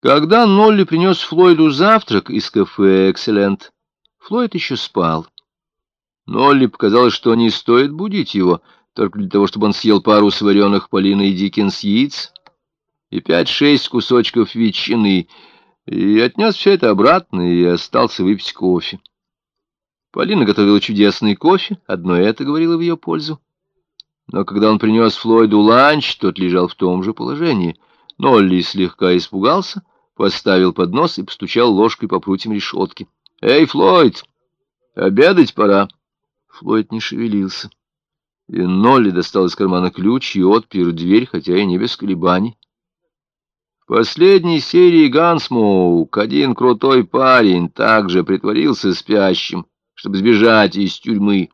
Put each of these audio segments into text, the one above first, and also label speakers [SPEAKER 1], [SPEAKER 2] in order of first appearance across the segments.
[SPEAKER 1] Когда Нолли принес Флойду завтрак из кафе «Экселент», Флойд еще спал. Нолли показалось, что не стоит будить его, только для того, чтобы он съел пару сваренных Полиной Диккенс яиц и пять-шесть кусочков ветчины, и отнес все это обратно и остался выпить кофе. Полина готовила чудесный кофе, одно это говорило в ее пользу. Но когда он принес Флойду ланч, тот лежал в том же положении — Нолли слегка испугался, поставил поднос и постучал ложкой по прутьям решетки. «Эй, Флойд, обедать пора!» Флойд не шевелился. И Нолли достал из кармана ключ и отпер дверь, хотя и не без колебаний. В последней серии «Гансмоук» один крутой парень также притворился спящим, чтобы сбежать из тюрьмы.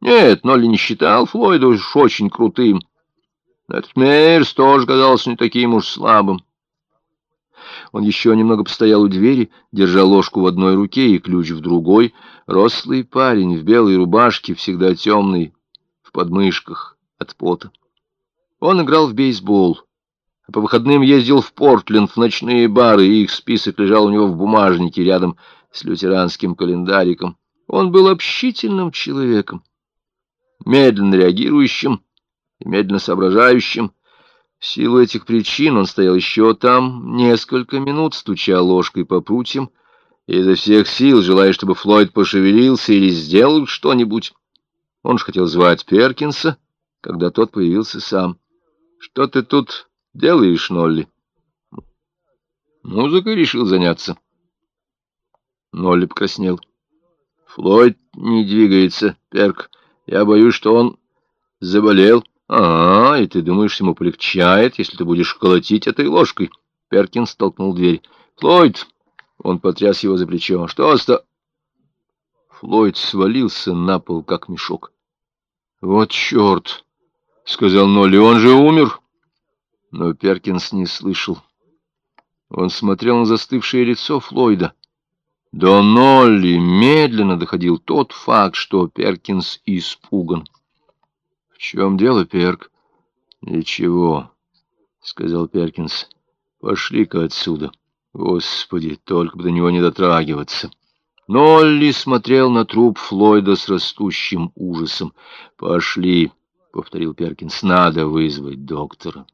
[SPEAKER 1] Нет, Нолли не считал Флойда уж очень крутым. Этот Мейерс тоже казался не таким уж слабым. Он еще немного постоял у двери, держа ложку в одной руке и ключ в другой. Рослый парень в белой рубашке, всегда темный, в подмышках от пота. Он играл в бейсбол, а по выходным ездил в Портленд в ночные бары, и их список лежал у него в бумажнике рядом с лютеранским календариком. Он был общительным человеком, медленно реагирующим, и медленно соображающим. В силу этих причин он стоял еще там несколько минут, стуча ложкой по прутьям, и изо всех сил, желая, чтобы Флойд пошевелился или сделал что-нибудь. Он же хотел звать Перкинса, когда тот появился сам. «Что ты тут делаешь, Нолли?» «Музыкой решил заняться». Нолли покраснел. «Флойд не двигается, Перк. Я боюсь, что он заболел». «А, и ты думаешь, ему полегчает, если ты будешь колотить этой ложкой?» Перкинс столкнул дверь. «Флойд!» Он потряс его за плечо. «Что оста...» Флойд свалился на пол, как мешок. «Вот черт!» — сказал Нолли. «Он же умер!» Но Перкинс не слышал. Он смотрел на застывшее лицо Флойда. До Нолли медленно доходил тот факт, что Перкинс испуган. — чем дело, Перк? — Ничего, — сказал Перкинс. — Пошли-ка отсюда. Господи, только бы до него не дотрагиваться. Нолли смотрел на труп Флойда с растущим ужасом. — Пошли, — повторил Перкинс, — надо вызвать доктора.